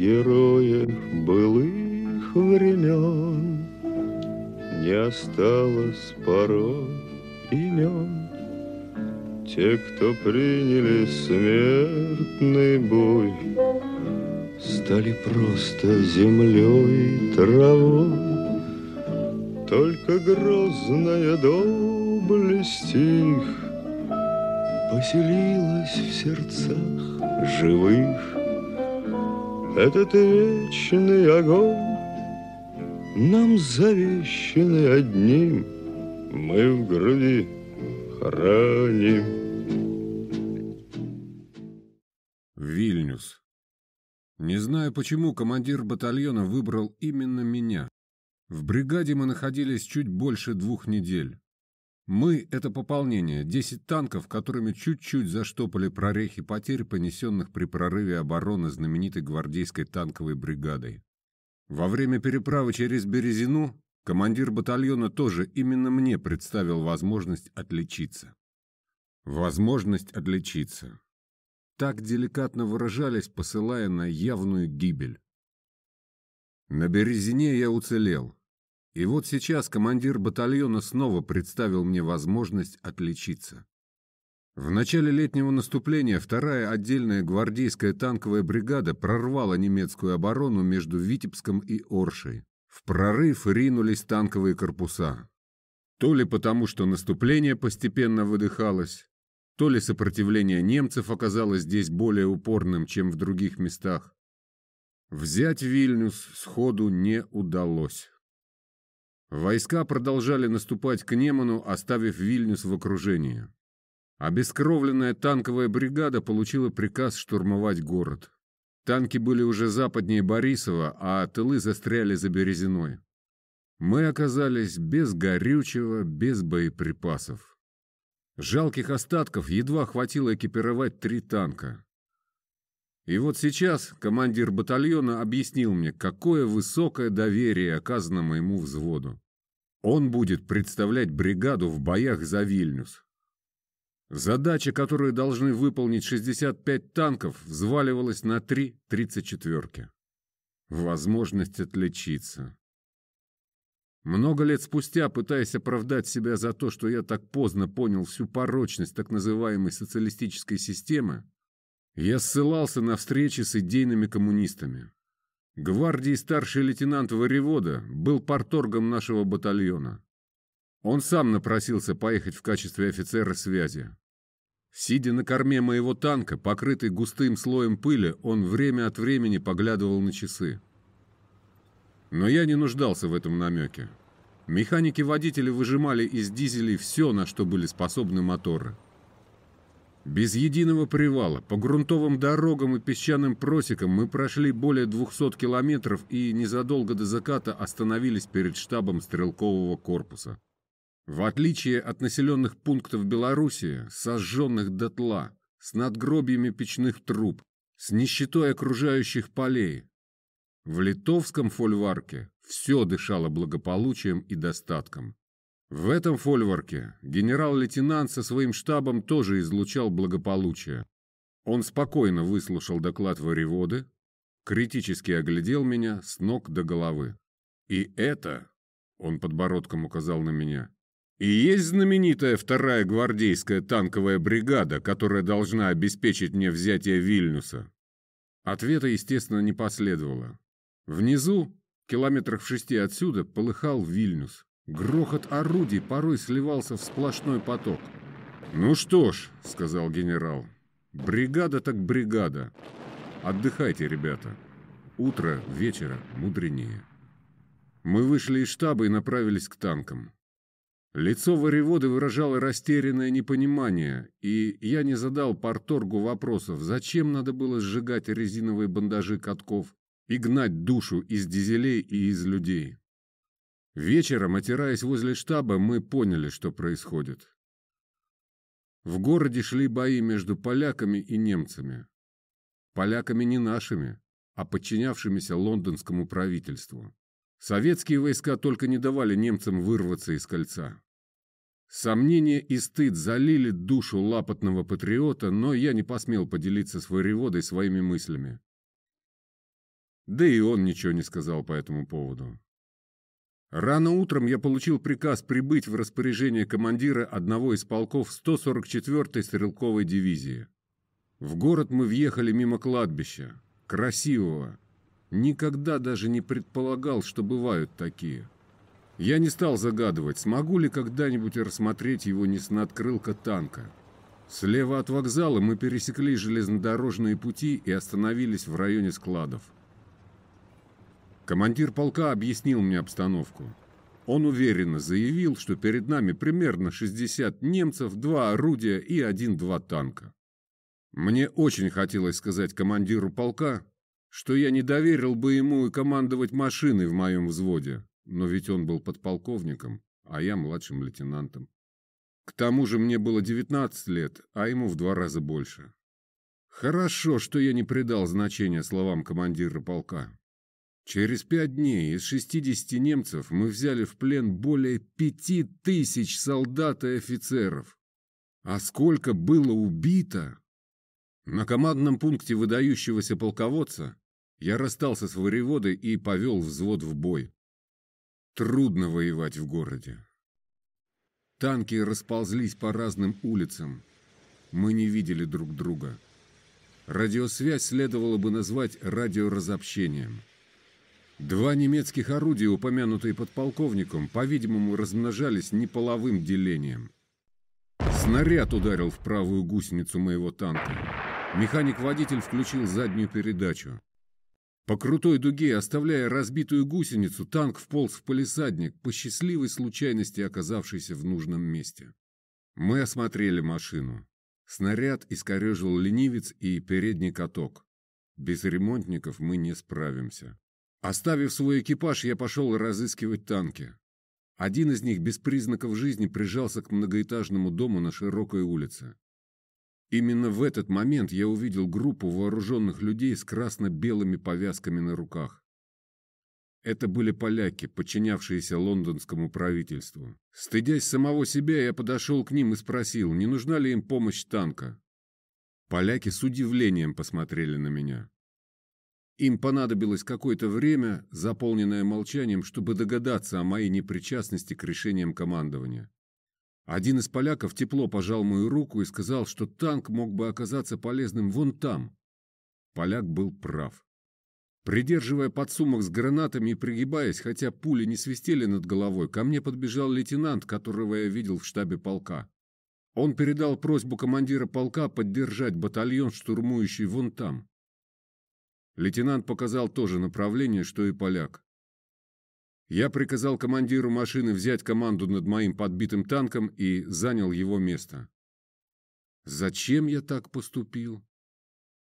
героев былых времен Не осталось порой имен. Те, кто приняли смертный бой, Стали просто землей и травой. Только грозная доблесть их Поселилась в сердцах живых. Этот вечный огонь Нам завещанный одним Мы в груди храним. Вильнюс. Не знаю, почему командир батальона выбрал именно меня. В бригаде мы находились чуть больше двух недель. Мы — это пополнение, 10 танков, которыми чуть-чуть заштопали прорехи потерь, понесенных при прорыве обороны знаменитой гвардейской танковой бригадой. Во время переправы через Березину командир батальона тоже именно мне представил возможность отличиться. Возможность отличиться. Так деликатно выражались, посылая на явную гибель. На Березине я уцелел. И вот сейчас командир батальона снова представил мне возможность отличиться. В начале летнего наступления вторая отдельная гвардейская танковая бригада прорвала немецкую оборону между Витебском и Оршей. В прорыв ринулись танковые корпуса. То ли потому, что наступление постепенно выдыхалось, то ли сопротивление немцев оказалось здесь более упорным, чем в других местах. Взять Вильнюс сходу не удалось. Войска продолжали наступать к Неману, оставив Вильнюс в окружении. Обескровленная танковая бригада получила приказ штурмовать город. Танки были уже западнее Борисова, а тылы застряли за Березиной. Мы оказались без горючего, без боеприпасов. Жалких остатков едва хватило экипировать три танка. И вот сейчас командир батальона объяснил мне, какое высокое доверие оказано моему взводу. Он будет представлять бригаду в боях за Вильнюс. Задача, которую должны выполнить 65 танков, взваливалась на 3 34-ки. Возможность отличиться. Много лет спустя, пытаясь оправдать себя за то, что я так поздно понял всю порочность так называемой социалистической системы, я ссылался на встречи с идейными коммунистами. Гвардии старший лейтенант Воевода был порторгом нашего батальона. Он сам напросился поехать в качестве офицера связи. Сидя на корме моего танка, покрытый густым слоем пыли, он время от времени поглядывал на часы. Но я не нуждался в этом намеке. Механики-водители выжимали из дизелей все, на что были способны моторы. Без единого привала, по грунтовым дорогам и песчаным просекам мы прошли более 200 километров и незадолго до заката остановились перед штабом стрелкового корпуса. В отличие от населенных пунктов Белоруссии, сожженных дотла, с надгробиями печных труб, с нищетой окружающих полей, в литовском фольварке все дышало благополучием и достатком. В этом фольварке генерал-лейтенант со своим штабом тоже излучал благополучие. Он спокойно выслушал доклад Вареводы, критически оглядел меня с ног до головы. И это, он подбородком указал на меня, и есть знаменитая вторая гвардейская танковая бригада, которая должна обеспечить мне взятие Вильнюса. Ответа, естественно, не последовало. Внизу, километрах в шести отсюда, полыхал Вильнюс. Грохот орудий порой сливался в сплошной поток. «Ну что ж», — сказал генерал, — «бригада так бригада. Отдыхайте, ребята. Утро вечера мудренее». Мы вышли из штаба и направились к танкам. Лицо Вареводы выражало растерянное непонимание, и я не задал порторгу вопросов, зачем надо было сжигать резиновые бандажи катков и гнать душу из дизелей и из людей. Вечером, отираясь возле штаба, мы поняли, что происходит. В городе шли бои между поляками и немцами. Поляками не нашими, а подчинявшимися лондонскому правительству. Советские войска только не давали немцам вырваться из кольца. Сомнения и стыд залили душу лапотного патриота, но я не посмел поделиться с воеводой своими мыслями. Да и он ничего не сказал по этому поводу. Рано утром я получил приказ прибыть в распоряжение командира одного из полков 144-й стрелковой дивизии. В город мы въехали мимо кладбища, красивого. Никогда даже не предполагал, что бывают такие. Я не стал загадывать, смогу ли когда-нибудь рассмотреть его не с надкрылка танка. Слева от вокзала мы пересекли железнодорожные пути и остановились в районе складов. Командир полка объяснил мне обстановку. Он уверенно заявил, что перед нами примерно 60 немцев, два орудия и один-два танка. Мне очень хотелось сказать командиру полка, что я не доверил бы ему и командовать машиной в моем взводе, но ведь он был подполковником, а я младшим лейтенантом. К тому же мне было 19 лет, а ему в два раза больше. Хорошо, что я не придал значения словам командира полка. Через пять дней из 60 немцев мы взяли в плен более пяти тысяч солдат и офицеров. А сколько было убито! На командном пункте выдающегося полководца я расстался с воеводой и повел взвод в бой. Трудно воевать в городе. Танки расползлись по разным улицам. Мы не видели друг друга. Радиосвязь следовало бы назвать радиоразобщением. Два немецких орудия, упомянутые подполковником, по-видимому, размножались неполовым делением. Снаряд ударил в правую гусеницу моего танка. Механик-водитель включил заднюю передачу. По крутой дуге, оставляя разбитую гусеницу, танк вполз в полисадник, по счастливой случайности оказавшийся в нужном месте. Мы осмотрели машину. Снаряд искорежил ленивец и передний каток. Без ремонтников мы не справимся. Оставив свой экипаж, я пошел разыскивать танки. Один из них без признаков жизни прижался к многоэтажному дому на широкой улице. Именно в этот момент я увидел группу вооруженных людей с красно-белыми повязками на руках. Это были поляки, подчинявшиеся лондонскому правительству. Стыдясь самого себя, я подошел к ним и спросил, не нужна ли им помощь танка. Поляки с удивлением посмотрели на меня. Им понадобилось какое-то время, заполненное молчанием, чтобы догадаться о моей непричастности к решениям командования. Один из поляков тепло пожал мою руку и сказал, что танк мог бы оказаться полезным вон там. Поляк был прав. Придерживая подсумок с гранатами и пригибаясь, хотя пули не свистели над головой, ко мне подбежал лейтенант, которого я видел в штабе полка. Он передал просьбу командира полка поддержать батальон, штурмующий вон там. Лейтенант показал то же направление, что и поляк. Я приказал командиру машины взять команду над моим подбитым танком и занял его место. Зачем я так поступил?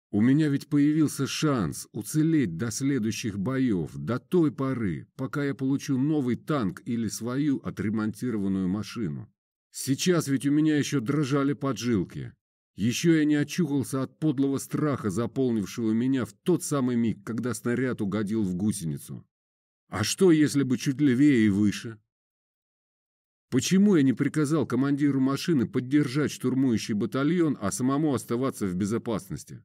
У меня ведь появился шанс уцелеть до следующих боев, до той поры, пока я получу новый танк или свою отремонтированную машину. Сейчас ведь у меня еще дрожали поджилки. Еще я не очухался от подлого страха, заполнившего меня в тот самый миг, когда снаряд угодил в гусеницу. А что, если бы чуть левее и выше? Почему я не приказал командиру машины поддержать штурмующий батальон, а самому оставаться в безопасности?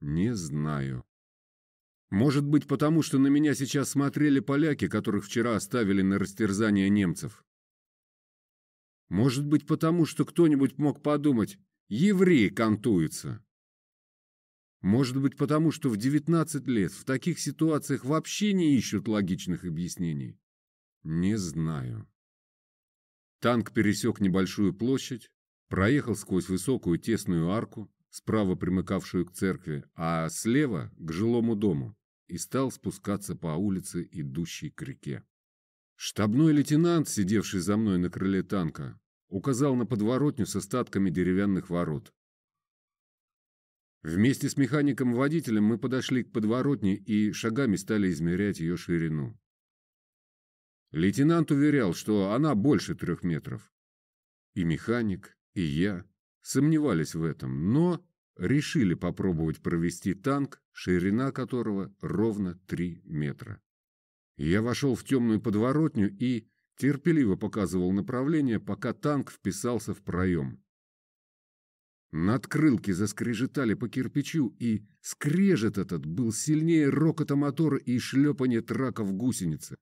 Не знаю. Может быть, потому что на меня сейчас смотрели поляки, которых вчера оставили на растерзание немцев. Может быть, потому что кто-нибудь мог подумать, Еврей кантуется. Может быть, потому что в 19 лет в таких ситуациях вообще не ищут логичных объяснений? Не знаю. Танк пересек небольшую площадь, проехал сквозь высокую тесную арку, справа примыкавшую к церкви, а слева – к жилому дому, и стал спускаться по улице, идущей к реке. Штабной лейтенант, сидевший за мной на крыле танка, указал на подворотню с остатками деревянных ворот. Вместе с механиком-водителем мы подошли к подворотне и шагами стали измерять ее ширину. Лейтенант уверял, что она больше трех метров. И механик, и я сомневались в этом, но решили попробовать провести танк, ширина которого ровно три метра. Я вошел в темную подворотню и терпеливо показывал направление, пока танк вписался в проем. Надкрылки заскрежетали по кирпичу, и скрежет этот был сильнее рокота мотора и шлепания трака в гусенице.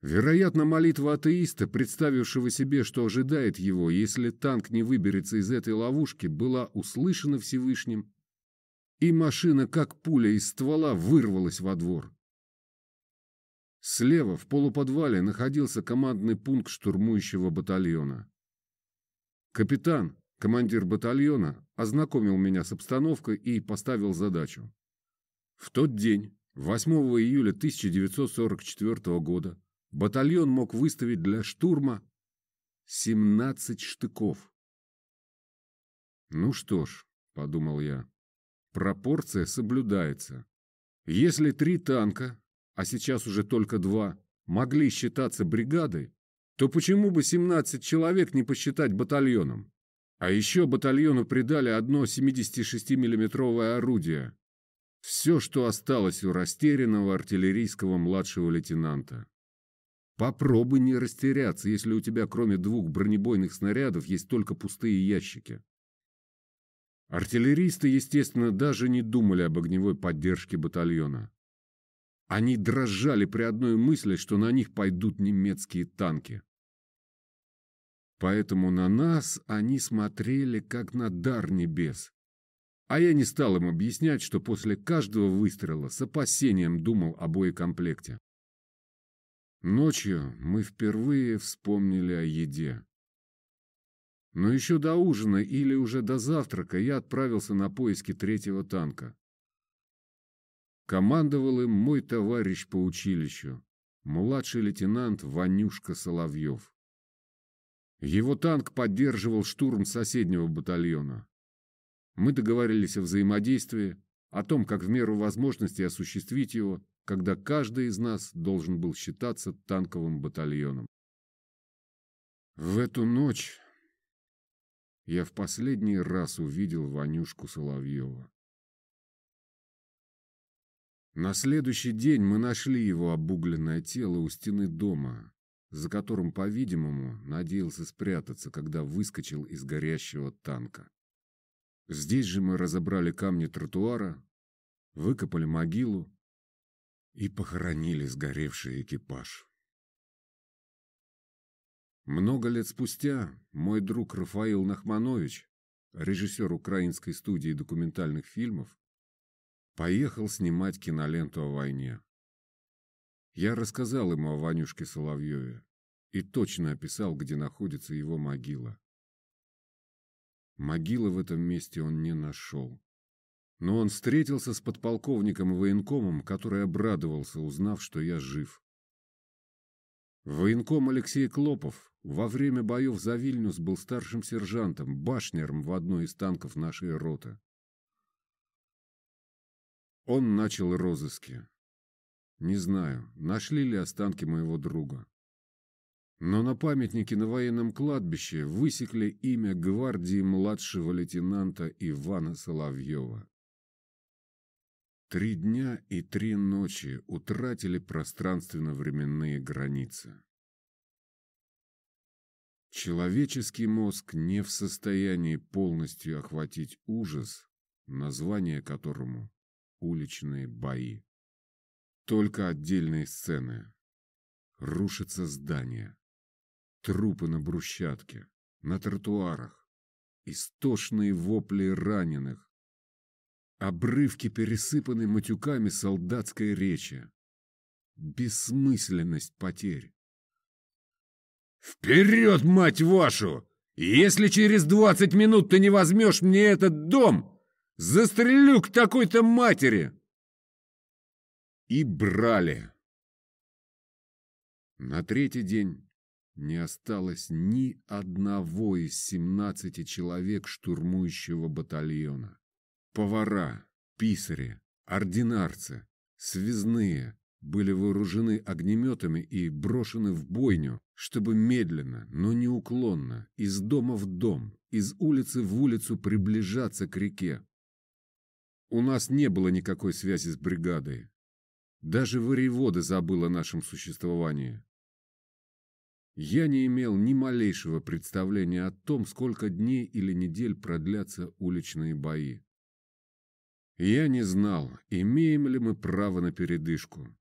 Вероятно, молитва атеиста, представившего себе, что ожидает его, если танк не выберется из этой ловушки, была услышана Всевышним, и машина, как пуля из ствола, вырвалась во двор. Слева, в полуподвале, находился командный пункт штурмующего батальона. Капитан, командир батальона, ознакомил меня с обстановкой и поставил задачу. В тот день, 8 июля 1944 года, батальон мог выставить для штурма 17 штыков. «Ну что ж», — подумал я, — «пропорция соблюдается. Если три танка а сейчас уже только два, могли считаться бригадой, то почему бы 17 человек не посчитать батальоном? А еще батальону придали одно 76 миллиметровое орудие. Все, что осталось у растерянного артиллерийского младшего лейтенанта. Попробуй не растеряться, если у тебя кроме двух бронебойных снарядов есть только пустые ящики. Артиллеристы, естественно, даже не думали об огневой поддержке батальона. Они дрожали при одной мысли, что на них пойдут немецкие танки. Поэтому на нас они смотрели, как на дар небес. А я не стал им объяснять, что после каждого выстрела с опасением думал о боекомплекте. Ночью мы впервые вспомнили о еде. Но еще до ужина или уже до завтрака я отправился на поиски третьего танка. Командовал им мой товарищ по училищу, младший лейтенант Ванюшка Соловьев. Его танк поддерживал штурм соседнего батальона. Мы договорились о взаимодействии, о том, как в меру возможности осуществить его, когда каждый из нас должен был считаться танковым батальоном. В эту ночь я в последний раз увидел Ванюшку Соловьева. На следующий день мы нашли его обугленное тело у стены дома, за которым, по-видимому, надеялся спрятаться, когда выскочил из горящего танка. Здесь же мы разобрали камни тротуара, выкопали могилу и похоронили сгоревший экипаж. Много лет спустя мой друг Рафаил Нахманович, режиссер украинской студии документальных фильмов, Поехал снимать киноленту о войне. Я рассказал ему о Ванюшке Соловьеве и точно описал, где находится его могила. Могилы в этом месте он не нашел. Но он встретился с подполковником военкомом, который обрадовался, узнав, что я жив. Военком Алексей Клопов во время боев за Вильнюс был старшим сержантом, башнером в одной из танков нашей роты. Он начал розыски. Не знаю, нашли ли останки моего друга. Но на памятнике на военном кладбище высекли имя гвардии младшего лейтенанта Ивана Соловьева. Три дня и три ночи утратили пространственно-временные границы. Человеческий мозг не в состоянии полностью охватить ужас, название которому уличные бои. Только отдельные сцены. Рушатся здания. Трупы на брусчатке, на тротуарах. Истошные вопли раненых. Обрывки пересыпаны матюками солдатской речи. Бессмысленность потерь. «Вперед, мать вашу! Если через двадцать минут ты не возьмешь мне этот дом, Застрелю к такой-то матери!» И брали. На третий день не осталось ни одного из семнадцати человек штурмующего батальона. Повара, писари, ординарцы, связные были вооружены огнеметами и брошены в бойню, чтобы медленно, но неуклонно, из дома в дом, из улицы в улицу приближаться к реке, у нас не было никакой связи с бригадой. Даже воевода забыл о нашем существовании. Я не имел ни малейшего представления о том, сколько дней или недель продлятся уличные бои. Я не знал, имеем ли мы право на передышку.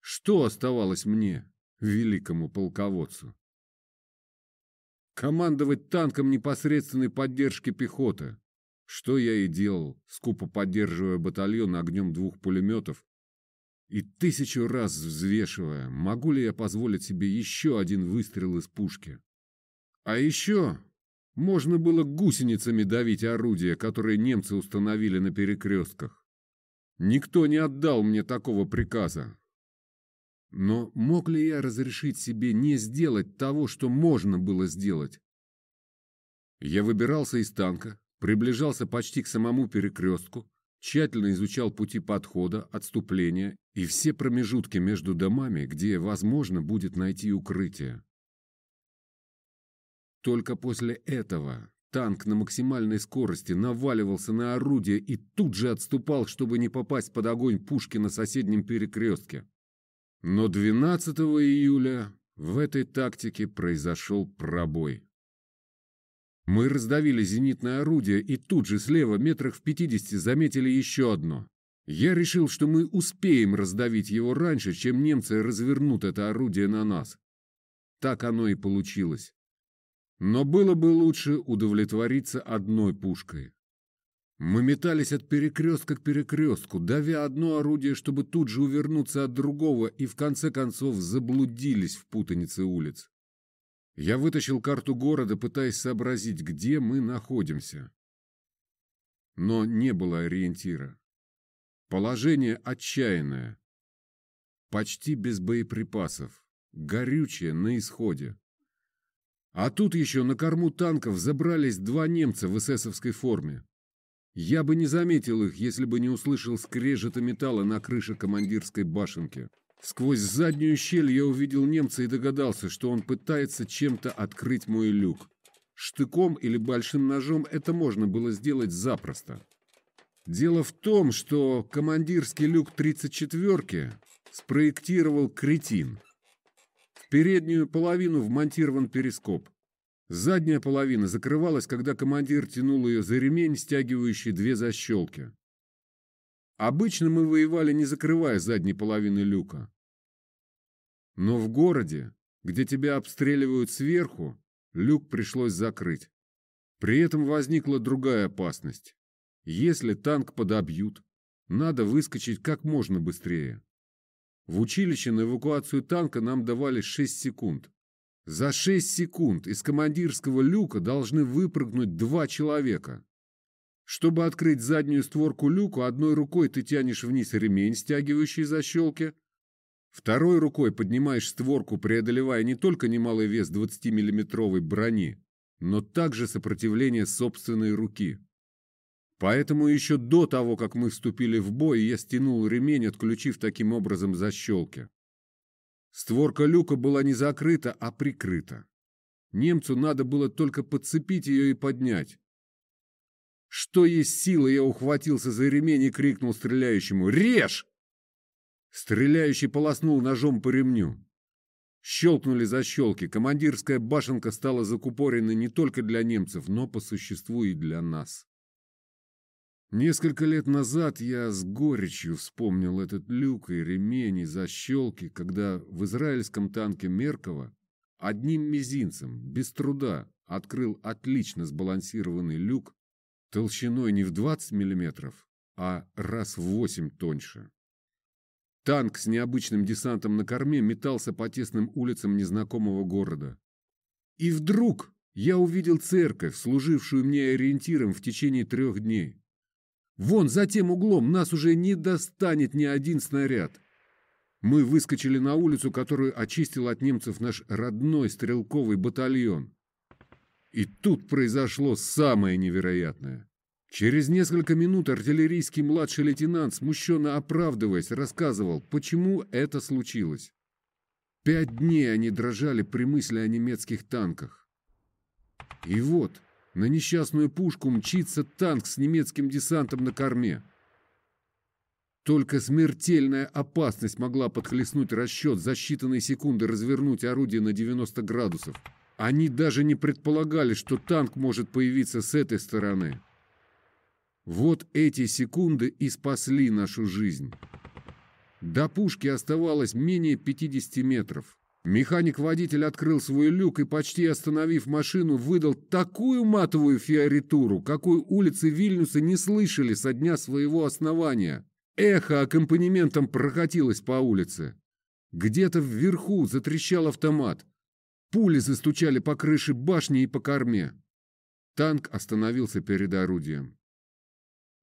Что оставалось мне, великому полководцу? Командовать танком непосредственной поддержки пехоты, что я и делал, скупо поддерживая батальон огнем двух пулеметов и тысячу раз взвешивая, могу ли я позволить себе еще один выстрел из пушки. А еще можно было гусеницами давить орудия, которые немцы установили на перекрестках. Никто не отдал мне такого приказа. Но мог ли я разрешить себе не сделать того, что можно было сделать? Я выбирался из танка, приближался почти к самому перекрестку, тщательно изучал пути подхода, отступления и все промежутки между домами, где возможно будет найти укрытие. Только после этого танк на максимальной скорости наваливался на орудие и тут же отступал, чтобы не попасть под огонь пушки на соседнем перекрестке. Но 12 июля в этой тактике произошел пробой. Мы раздавили зенитное орудие и тут же слева метрах в 50 заметили еще одно. Я решил, что мы успеем раздавить его раньше, чем немцы развернут это орудие на нас. Так оно и получилось. Но было бы лучше удовлетвориться одной пушкой. Мы метались от перекрестка к перекрестку, давя одно орудие, чтобы тут же увернуться от другого, и в конце концов заблудились в путанице улиц. Я вытащил карту города, пытаясь сообразить, где мы находимся. Но не было ориентира. Положение отчаянное. Почти без боеприпасов. Горючее на исходе. А тут еще на корму танков забрались два немца в эсэсовской форме. Я бы не заметил их, если бы не услышал скрежета металла на крыше командирской башенки. Сквозь заднюю щель я увидел немца и догадался, что он пытается чем-то открыть мой люк. Штыком или большим ножом это можно было сделать запросто. Дело в том, что командирский люк 34-ки спроектировал кретин. В переднюю половину вмонтирован перископ. Задняя половина закрывалась, когда командир тянул ее за ремень, стягивающий две защелки. Обычно мы воевали, не закрывая задней половины люка. Но в городе, где тебя обстреливают сверху, люк пришлось закрыть. При этом возникла другая опасность. Если танк подобьют, надо выскочить как можно быстрее. В училище на эвакуацию танка нам давали 6 секунд. За 6 секунд из командирского люка должны выпрыгнуть два человека. Чтобы открыть заднюю створку люка, одной рукой ты тянешь вниз ремень, стягивающий защелки, второй рукой поднимаешь створку, преодолевая не только немалый вес 20-миллиметровой брони, но также сопротивление собственной руки. Поэтому еще до того, как мы вступили в бой, я стянул ремень, отключив таким образом защелки. Створка люка была не закрыта, а прикрыта. Немцу надо было только подцепить ее и поднять. Что есть силы, я ухватился за ремень и крикнул стреляющему «Режь!». Стреляющий полоснул ножом по ремню. Щелкнули защелки. Командирская башенка стала закупоренной не только для немцев, но по существу и для нас. Несколько лет назад я с горечью вспомнил этот люк и ремень и защелки, когда в израильском танке Меркова одним мизинцем, без труда, открыл отлично сбалансированный люк толщиной не в 20 мм, а раз в 8 тоньше. Танк с необычным десантом на корме метался по тесным улицам незнакомого города. И вдруг я увидел церковь, служившую мне ориентиром в течение трех дней. Вон за тем углом нас уже не достанет ни один снаряд. Мы выскочили на улицу, которую очистил от немцев наш родной стрелковый батальон. И тут произошло самое невероятное. Через несколько минут артиллерийский младший лейтенант, смущенно оправдываясь, рассказывал, почему это случилось. Пять дней они дрожали при мысли о немецких танках. И вот, на несчастную пушку мчится танк с немецким десантом на корме. Только смертельная опасность могла подхлестнуть расчет, за считанные секунды развернуть орудие на 90 градусов. Они даже не предполагали, что танк может появиться с этой стороны. Вот эти секунды и спасли нашу жизнь. До пушки оставалось менее 50 метров. Механик-водитель открыл свой люк и, почти остановив машину, выдал такую матовую фиоритуру, какой улицы Вильнюса не слышали со дня своего основания. Эхо аккомпанементом прокатилось по улице. Где-то вверху затрещал автомат. Пули застучали по крыше башни и по корме. Танк остановился перед орудием.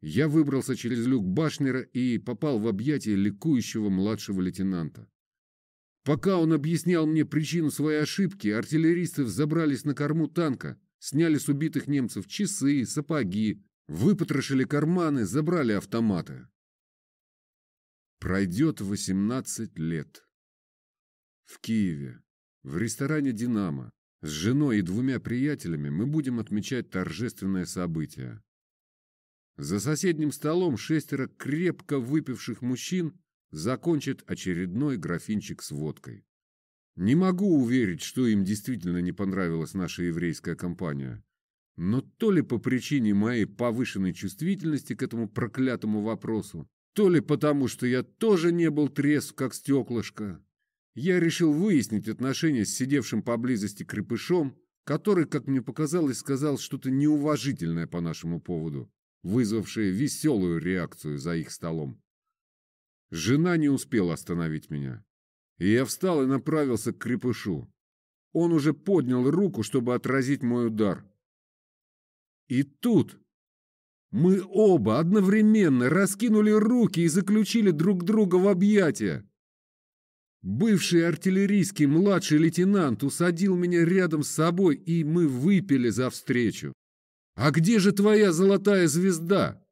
Я выбрался через люк Башнера и попал в объятия ликующего младшего лейтенанта. Пока он объяснял мне причину своей ошибки, артиллеристы взобрались на корму танка, сняли с убитых немцев часы, сапоги, выпотрошили карманы, забрали автоматы. Пройдет 18 лет. В Киеве, в ресторане «Динамо», с женой и двумя приятелями мы будем отмечать торжественное событие. За соседним столом шестеро крепко выпивших мужчин закончат очередной графинчик с водкой. Не могу уверить, что им действительно не понравилась наша еврейская компания. Но то ли по причине моей повышенной чувствительности к этому проклятому вопросу, то ли потому, что я тоже не был трезв, как стеклышко, я решил выяснить отношения с сидевшим поблизости крепышом, который, как мне показалось, сказал что-то неуважительное по нашему поводу вызвавшее веселую реакцию за их столом. Жена не успела остановить меня. И я встал и направился к крепышу. Он уже поднял руку, чтобы отразить мой удар. И тут мы оба одновременно раскинули руки и заключили друг друга в объятия. Бывший артиллерийский младший лейтенант усадил меня рядом с собой, и мы выпили за встречу. «А где же твоя золотая звезда?»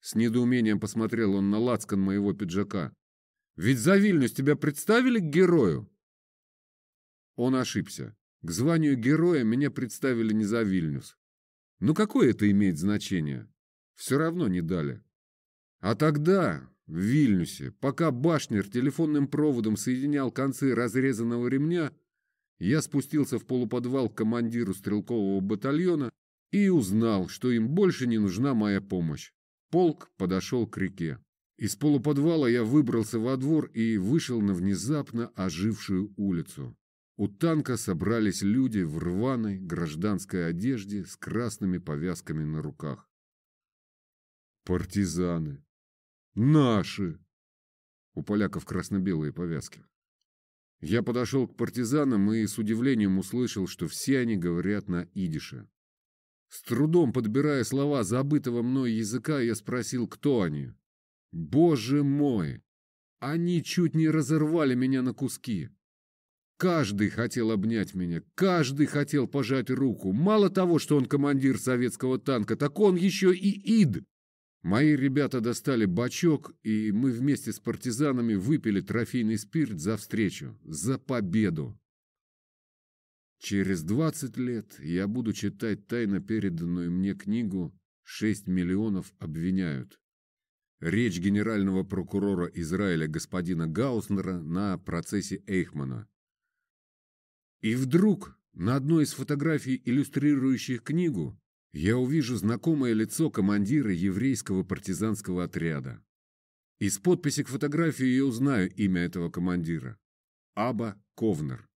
С недоумением посмотрел он на лацкан моего пиджака. «Ведь за Вильнюс тебя представили к герою?» Он ошибся. К званию героя меня представили не за Вильнюс. Ну какое это имеет значение? Все равно не дали. А тогда, в Вильнюсе, пока Башнер телефонным проводом соединял концы разрезанного ремня, я спустился в полуподвал к командиру стрелкового батальона и узнал, что им больше не нужна моя помощь. Полк подошел к реке. Из полуподвала я выбрался во двор и вышел на внезапно ожившую улицу. У танка собрались люди в рваной гражданской одежде с красными повязками на руках. Партизаны. Наши. У поляков красно-белые повязки. Я подошел к партизанам и с удивлением услышал, что все они говорят на идише. С трудом подбирая слова забытого мной языка, я спросил, кто они. Боже мой! Они чуть не разорвали меня на куски. Каждый хотел обнять меня, каждый хотел пожать руку. Мало того, что он командир советского танка, так он еще и ид. Мои ребята достали бачок, и мы вместе с партизанами выпили трофейный спирт за встречу, за победу. Через 20 лет я буду читать тайно переданную мне книгу «Шесть миллионов обвиняют». Речь генерального прокурора Израиля господина Гауснера на процессе Эйхмана. И вдруг на одной из фотографий, иллюстрирующих книгу, я увижу знакомое лицо командира еврейского партизанского отряда. Из подписи к фотографии я узнаю имя этого командира. Аба Ковнер.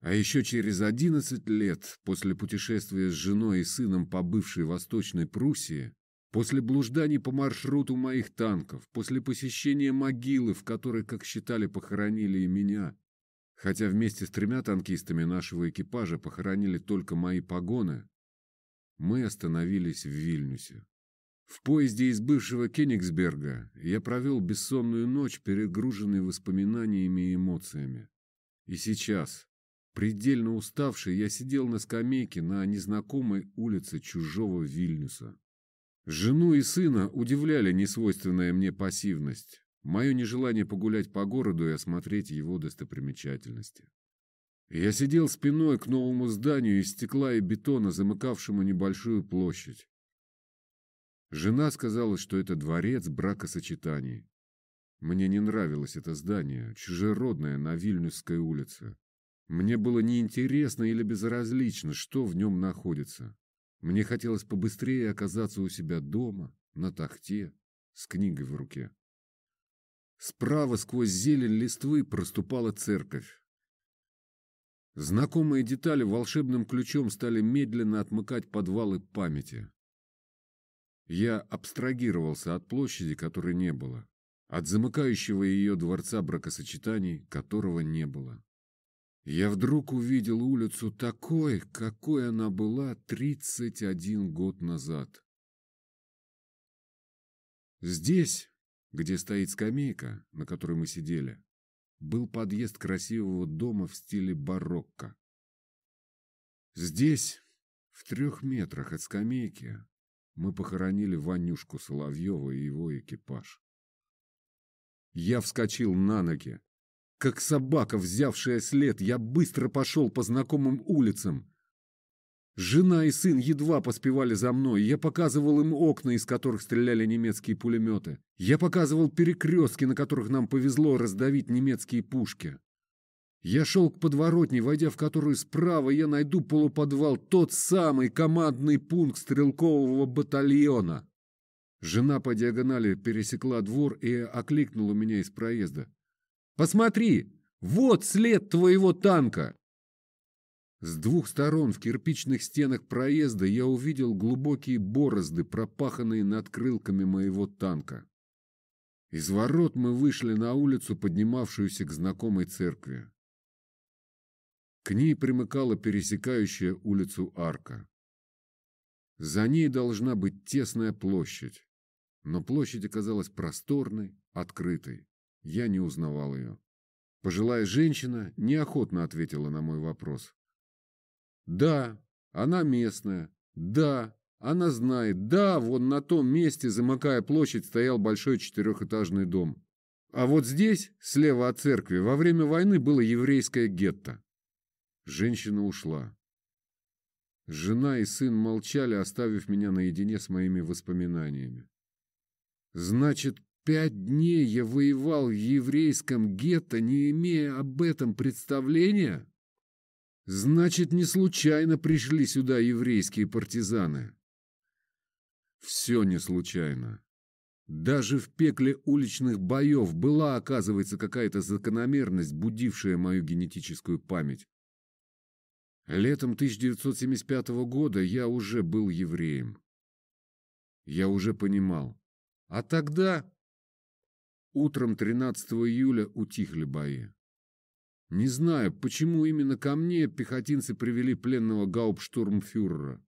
А еще через 11 лет после путешествия с женой и сыном по бывшей Восточной Пруссии, после блужданий по маршруту моих танков, после посещения могилы, в которой, как считали, похоронили и меня, хотя вместе с тремя танкистами нашего экипажа похоронили только мои погоны, мы остановились в Вильнюсе. В поезде из бывшего Кенигсберга я провел бессонную ночь, перегруженный воспоминаниями и эмоциями. И сейчас, Предельно уставший, я сидел на скамейке на незнакомой улице чужого Вильнюса. Жену и сына удивляли несвойственная мне пассивность, мое нежелание погулять по городу и осмотреть его достопримечательности. Я сидел спиной к новому зданию из стекла и бетона, замыкавшему небольшую площадь. Жена сказала, что это дворец бракосочетаний. Мне не нравилось это здание, чужеродное на Вильнюсской улице. Мне было неинтересно или безразлично, что в нем находится. Мне хотелось побыстрее оказаться у себя дома, на тахте, с книгой в руке. Справа сквозь зелень листвы проступала церковь. Знакомые детали волшебным ключом стали медленно отмыкать подвалы памяти. Я абстрагировался от площади, которой не было, от замыкающего ее дворца бракосочетаний, которого не было. Я вдруг увидел улицу такой, какой она была 31 год назад. Здесь, где стоит скамейка, на которой мы сидели, был подъезд красивого дома в стиле барокко. Здесь, в трех метрах от скамейки, мы похоронили Ванюшку Соловьева и его экипаж. Я вскочил на ноги. Как собака, взявшая след, я быстро пошел по знакомым улицам. Жена и сын едва поспевали за мной. Я показывал им окна, из которых стреляли немецкие пулеметы. Я показывал перекрестки, на которых нам повезло раздавить немецкие пушки. Я шел к подворотне, войдя в которую справа я найду полуподвал, тот самый командный пункт стрелкового батальона. Жена по диагонали пересекла двор и окликнула меня из проезда. «Посмотри, вот след твоего танка!» С двух сторон в кирпичных стенах проезда я увидел глубокие борозды, пропаханные над крылками моего танка. Из ворот мы вышли на улицу, поднимавшуюся к знакомой церкви. К ней примыкала пересекающая улицу арка. За ней должна быть тесная площадь, но площадь оказалась просторной, открытой. Я не узнавал ее. Пожилая женщина неохотно ответила на мой вопрос. «Да, она местная. Да, она знает. Да, вон на том месте, замыкая площадь, стоял большой четырехэтажный дом. А вот здесь, слева от церкви, во время войны было еврейское гетто. Женщина ушла. Жена и сын молчали, оставив меня наедине с моими воспоминаниями. Значит, пять дней я воевал в еврейском гетто, не имея об этом представления? Значит, не случайно пришли сюда еврейские партизаны. Все не случайно. Даже в пекле уличных боев была, оказывается, какая-то закономерность, будившая мою генетическую память. Летом 1975 года я уже был евреем. Я уже понимал. А тогда, утром 13 июля, утихли бои. Не знаю, почему именно ко мне пехотинцы привели пленного гауптштурмфюрера.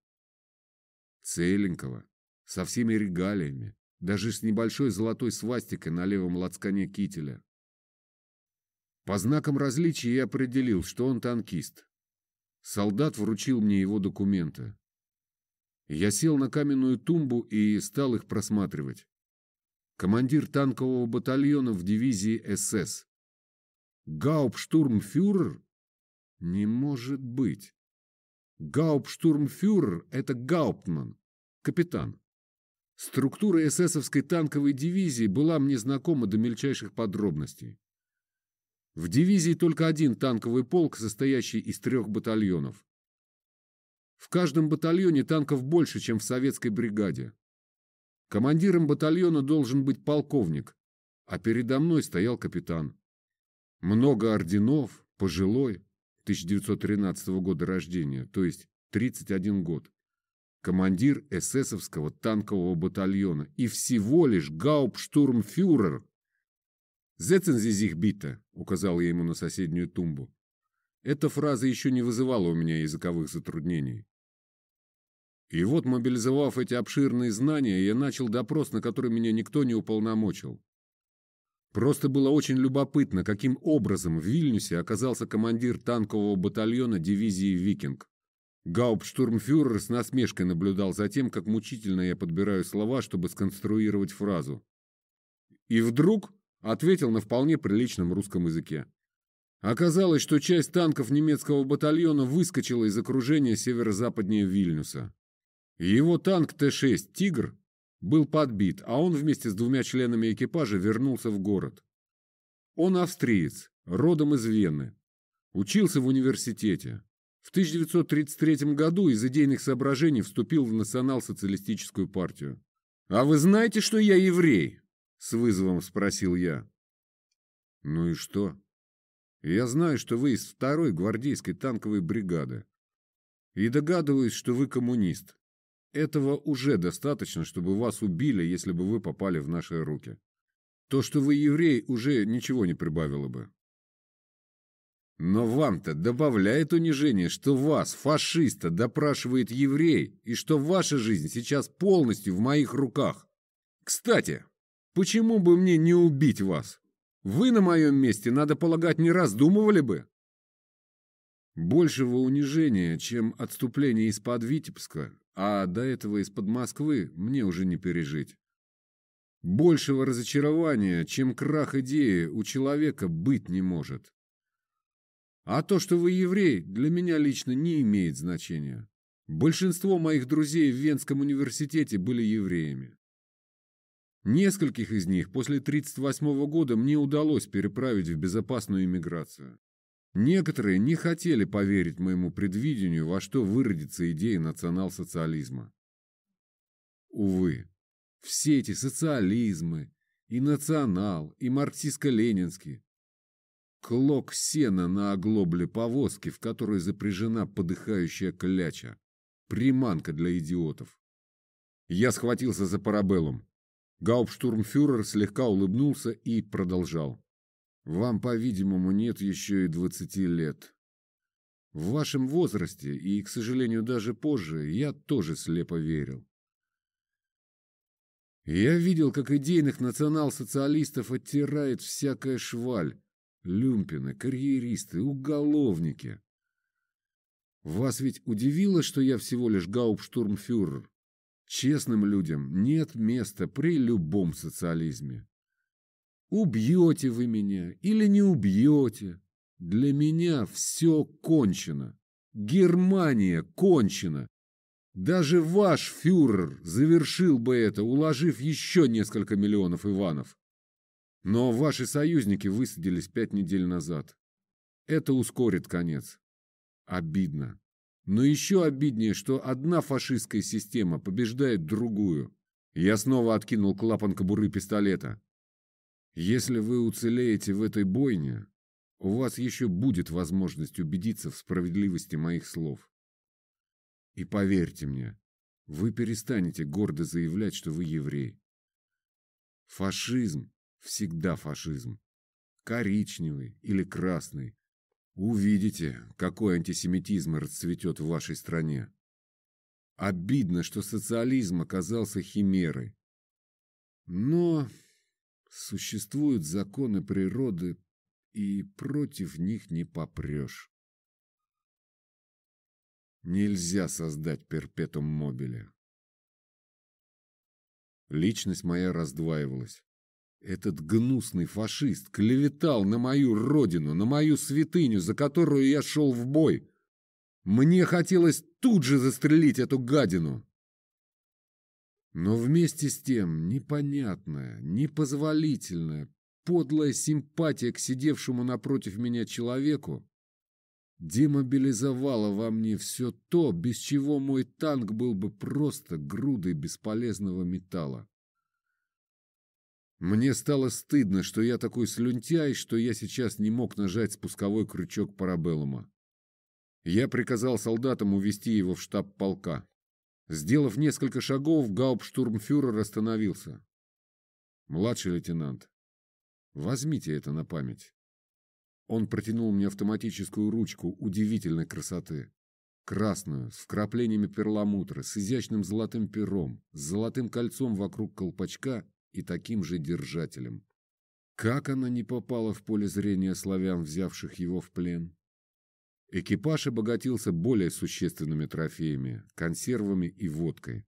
Целенького, со всеми регалиями, даже с небольшой золотой свастикой на левом лацкане кителя. По знакам различия я определил, что он танкист. Солдат вручил мне его документы. Я сел на каменную тумбу и стал их просматривать. Командир танкового батальона в дивизии СС. Гауптштурмфюрер? Не может быть. Гауптштурмфюрер – это Гауптман, капитан. Структура эсэсовской танковой дивизии была мне знакома до мельчайших подробностей. В дивизии только один танковый полк, состоящий из трех батальонов. В каждом батальоне танков больше, чем в советской бригаде. Командиром батальона должен быть полковник, а передо мной стоял капитан. Много орденов, пожилой, 1913 года рождения, то есть 31 год. Командир эсэсовского танкового батальона и всего лишь гауптштурмфюрер «Setzen Sie sich bitte», — указал я ему на соседнюю тумбу. Эта фраза еще не вызывала у меня языковых затруднений. И вот, мобилизовав эти обширные знания, я начал допрос, на который меня никто не уполномочил. Просто было очень любопытно, каким образом в Вильнюсе оказался командир танкового батальона дивизии «Викинг». Гауптштурмфюрер с насмешкой наблюдал за тем, как мучительно я подбираю слова, чтобы сконструировать фразу. И вдруг Ответил на вполне приличном русском языке. Оказалось, что часть танков немецкого батальона выскочила из окружения северо-западнее Вильнюса. Его танк Т-6 «Тигр» был подбит, а он вместе с двумя членами экипажа вернулся в город. Он австриец, родом из Вены. Учился в университете. В 1933 году из идейных соображений вступил в национал-социалистическую партию. «А вы знаете, что я еврей?» – с вызовом спросил я. «Ну и что?» «Я знаю, что вы из второй гвардейской танковой бригады. И догадываюсь, что вы коммунист. Этого уже достаточно, чтобы вас убили, если бы вы попали в наши руки. То, что вы еврей, уже ничего не прибавило бы. Но вам-то добавляет унижение, что вас, фашиста, допрашивает еврей, и что ваша жизнь сейчас полностью в моих руках. Кстати, почему бы мне не убить вас? Вы на моем месте, надо полагать, не раздумывали бы. Большего унижения, чем отступление из-под Витебска, а до этого из-под Москвы, мне уже не пережить. Большего разочарования, чем крах идеи, у человека быть не может. А то, что вы еврей, для меня лично не имеет значения. Большинство моих друзей в Венском университете были евреями. Нескольких из них после 1938 года мне удалось переправить в безопасную иммиграцию. Некоторые не хотели поверить моему предвидению, во что выродится идея национал-социализма. Увы, все эти социализмы, и национал, и марксистско-ленинский, клок сена на оглобле повозки, в которой запряжена подыхающая кляча, приманка для идиотов. Я схватился за парабеллум. Гауптштурмфюрер слегка улыбнулся и продолжал. Вам, по-видимому, нет еще и двадцати лет. В вашем возрасте, и, к сожалению, даже позже, я тоже слепо верил. Я видел, как идейных национал-социалистов оттирает всякая шваль. Люмпины, карьеристы, уголовники. Вас ведь удивило, что я всего лишь гауптштурмфюрер? Честным людям нет места при любом социализме. Убьете вы меня или не убьете. Для меня все кончено. Германия кончена. Даже ваш фюрер завершил бы это, уложив еще несколько миллионов Иванов. Но ваши союзники высадились пять недель назад. Это ускорит конец. Обидно. Но еще обиднее, что одна фашистская система побеждает другую. Я снова откинул клапан кобуры пистолета. Если вы уцелеете в этой бойне, у вас еще будет возможность убедиться в справедливости моих слов. И поверьте мне, вы перестанете гордо заявлять, что вы еврей. Фашизм всегда фашизм. Коричневый или красный. Увидите, какой антисемитизм расцветет в вашей стране. Обидно, что социализм оказался химерой. Но Существуют законы природы, и против них не попрешь. Нельзя создать перпетум мобиле. Личность моя раздваивалась. Этот гнусный фашист клеветал на мою родину, на мою святыню, за которую я шел в бой. Мне хотелось тут же застрелить эту гадину. Но вместе с тем непонятная, непозволительная, подлая симпатия к сидевшему напротив меня человеку демобилизовала во мне все то, без чего мой танк был бы просто грудой бесполезного металла. Мне стало стыдно, что я такой слюнтяй, что я сейчас не мог нажать спусковой крючок парабеллума. Я приказал солдатам увести его в штаб полка. Сделав несколько шагов, гауптштурмфюрер остановился. «Младший лейтенант, возьмите это на память». Он протянул мне автоматическую ручку удивительной красоты. Красную, с вкраплениями перламутра, с изящным золотым пером, с золотым кольцом вокруг колпачка и таким же держателем. Как она не попала в поле зрения славян, взявших его в плен? Экипаж обогатился более существенными трофеями, консервами и водкой.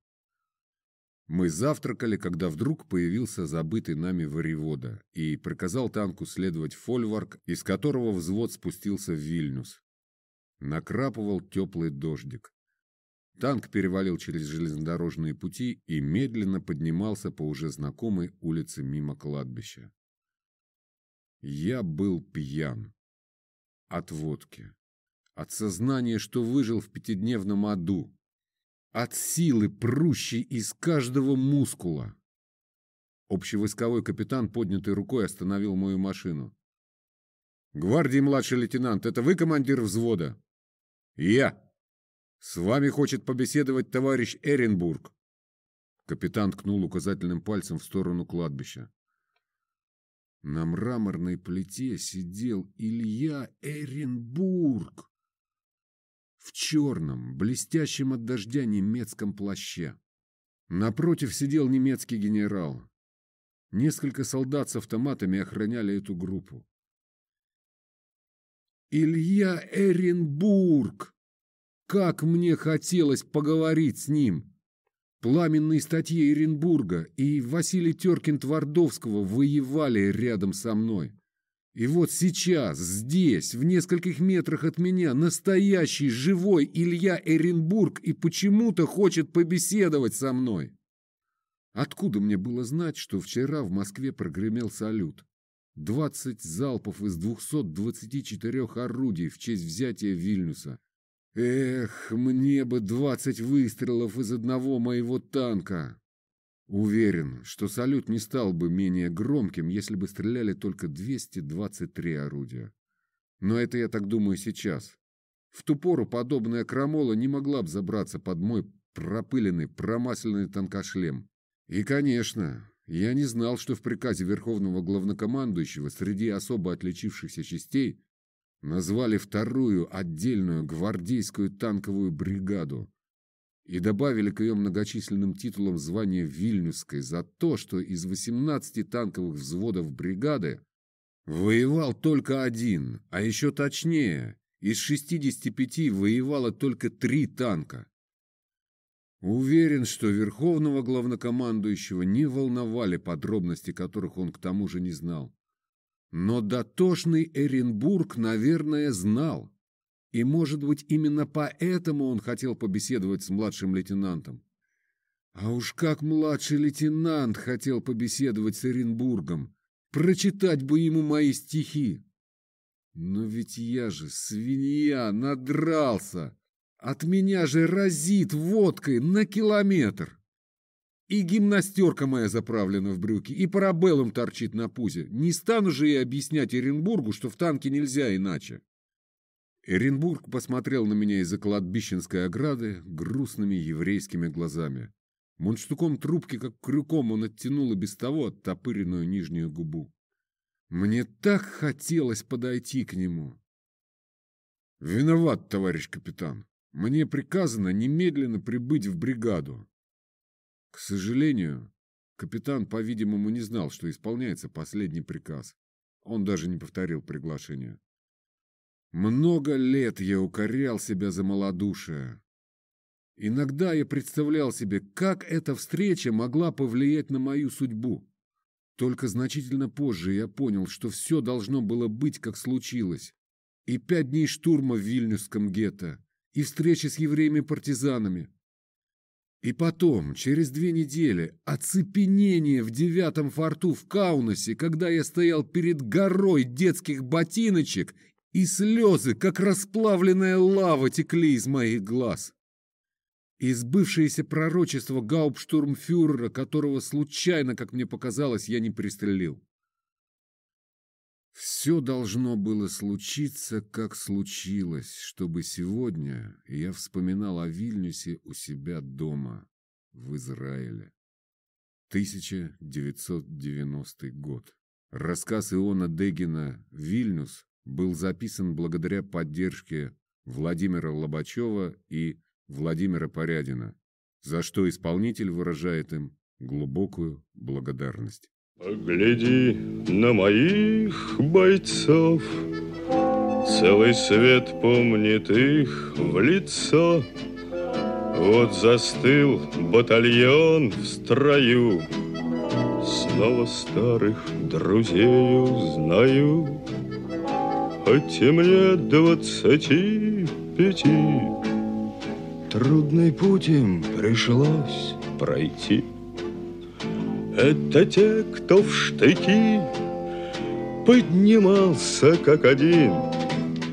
Мы завтракали, когда вдруг появился забытый нами воевода и приказал танку следовать фольварк, из которого взвод спустился в Вильнюс. Накрапывал теплый дождик. Танк перевалил через железнодорожные пути и медленно поднимался по уже знакомой улице мимо кладбища. Я был пьян. От водки. От сознания, что выжил в пятидневном аду. От силы, прущей из каждого мускула. Общевойсковой капитан, поднятой рукой, остановил мою машину. «Гвардии младший лейтенант, это вы командир взвода?» «Я!» «С вами хочет побеседовать товарищ Эренбург!» Капитан ткнул указательным пальцем в сторону кладбища. На мраморной плите сидел Илья Эренбург в черном, блестящем от дождя немецком плаще. Напротив сидел немецкий генерал. Несколько солдат с автоматами охраняли эту группу. Илья Эренбург! Как мне хотелось поговорить с ним! Пламенные статьи Эренбурга и Василий Теркин-Твардовского воевали рядом со мной. И вот сейчас, здесь, в нескольких метрах от меня, настоящий живой Илья Эренбург и почему-то хочет побеседовать со мной. Откуда мне было знать, что вчера в Москве прогремел салют? Двадцать залпов из 224 орудий в честь взятия Вильнюса. Эх, мне бы двадцать выстрелов из одного моего танка. Уверен, что салют не стал бы менее громким, если бы стреляли только 223 орудия. Но это я так думаю сейчас. В ту пору подобная крамола не могла бы забраться под мой пропыленный, промасленный танкошлем. И, конечно, я не знал, что в приказе Верховного Главнокомандующего среди особо отличившихся частей назвали вторую отдельную гвардейскую танковую бригаду и добавили к ее многочисленным титулам звание Вильнюсской за то, что из 18 танковых взводов бригады воевал только один, а еще точнее, из 65 воевало только три танка. Уверен, что верховного главнокомандующего не волновали подробности, которых он к тому же не знал. Но дотошный Эренбург, наверное, знал. И, может быть, именно поэтому он хотел побеседовать с младшим лейтенантом. А уж как младший лейтенант хотел побеседовать с Эренбургом, прочитать бы ему мои стихи. Но ведь я же, свинья, надрался. От меня же разит водкой на километр. И гимнастерка моя заправлена в брюки, и парабеллум торчит на пузе. Не стану же я объяснять Оренбургу, что в танке нельзя иначе. Эренбург посмотрел на меня из-за кладбищенской ограды грустными еврейскими глазами. Мундштуком трубки, как крюком, он оттянул и без того оттопыренную нижнюю губу. Мне так хотелось подойти к нему. «Виноват, товарищ капитан. Мне приказано немедленно прибыть в бригаду. К сожалению, капитан, по-видимому, не знал, что исполняется последний приказ. Он даже не повторил приглашение. Много лет я укорял себя за малодушие. Иногда я представлял себе, как эта встреча могла повлиять на мою судьбу. Только значительно позже я понял, что все должно было быть, как случилось. И пять дней штурма в Вильнюсском гетто, и встречи с евреями-партизанами. И потом, через две недели, оцепенение в девятом форту в Каунасе, когда я стоял перед горой детских ботиночек, и слезы, как расплавленная лава, текли из моих глаз. И сбывшееся пророчество гауптштурмфюрера, которого случайно, как мне показалось, я не пристрелил. Все должно было случиться, как случилось, чтобы сегодня я вспоминал о Вильнюсе у себя дома, в Израиле. 1990 год. Рассказ Иона Дегина «Вильнюс» был записан благодаря поддержке Владимира Лобачева и Владимира Порядина, за что исполнитель выражает им глубокую благодарность. Погляди на моих бойцов, Целый свет помнит их в лицо. Вот застыл батальон в строю, Снова старых друзей узнаю, И мне двадцати пяти, Трудный путь им пришлось пройти. Это те, кто в штыки поднимался как один,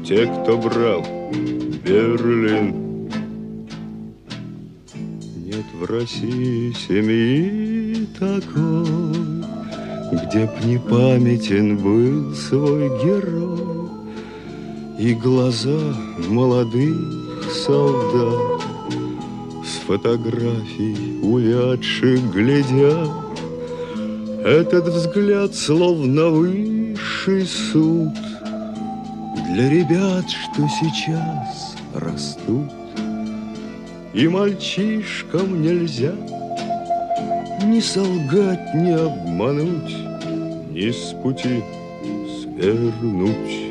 те, кто брал Берлин. Нет в России семьи такой, где б не памятен был свой герой И глаза молодых солдат С фотографий увядших глядят Этот взгляд словно высший суд Для ребят, что сейчас растут И мальчишкам нельзя ни солгать, ни обмануть, ни с пути свернуть.